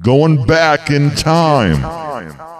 going back in time.